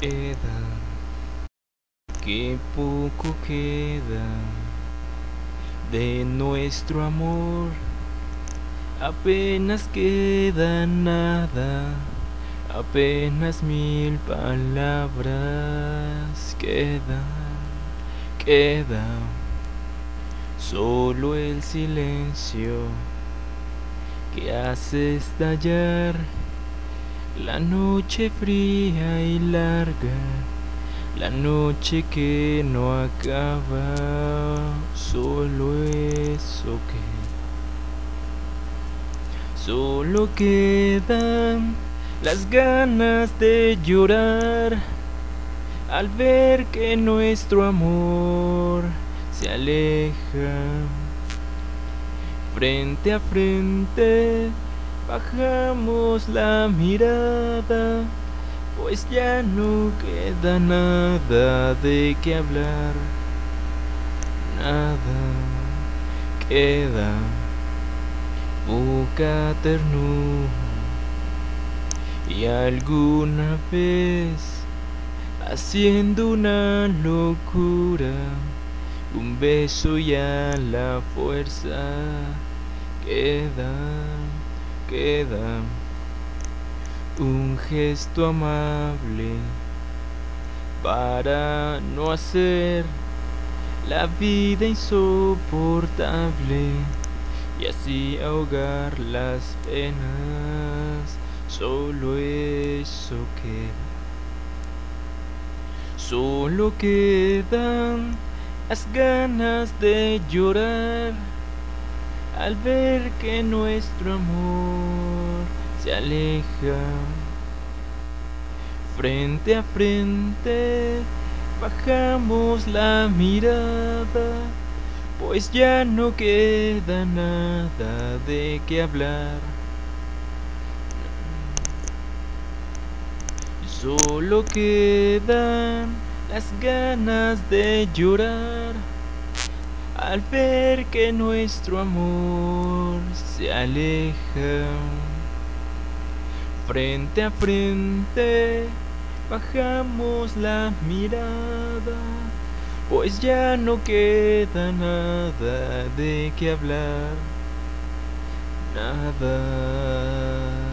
queda, qué poco queda de nuestro amor. Apenas queda nada, apenas mil palabras quedan, queda solo el silencio que hace estallar la noche fría y larga, la noche que no acaba, solo eso que solo quedan las ganas de llorar al ver que nuestro amor se aleja frente a frente Bajamos la mirada, pues ya no queda nada de qué hablar. Nada queda, poca ternura. Y alguna vez, haciendo una locura, un beso y a la fuerza queda queda un gesto amable para no hacer la vida insoportable y así ahogar las penas. Solo eso queda. Solo quedan las ganas de llorar al ver que nuestro amor se aleja. Frente a frente bajamos la mirada, pues ya no queda nada de qué hablar. Solo quedan las ganas de llorar al ver que nuestro amor se aleja. Frente a frente bajamos la mirada, pues ya no queda nada de qué hablar, nada.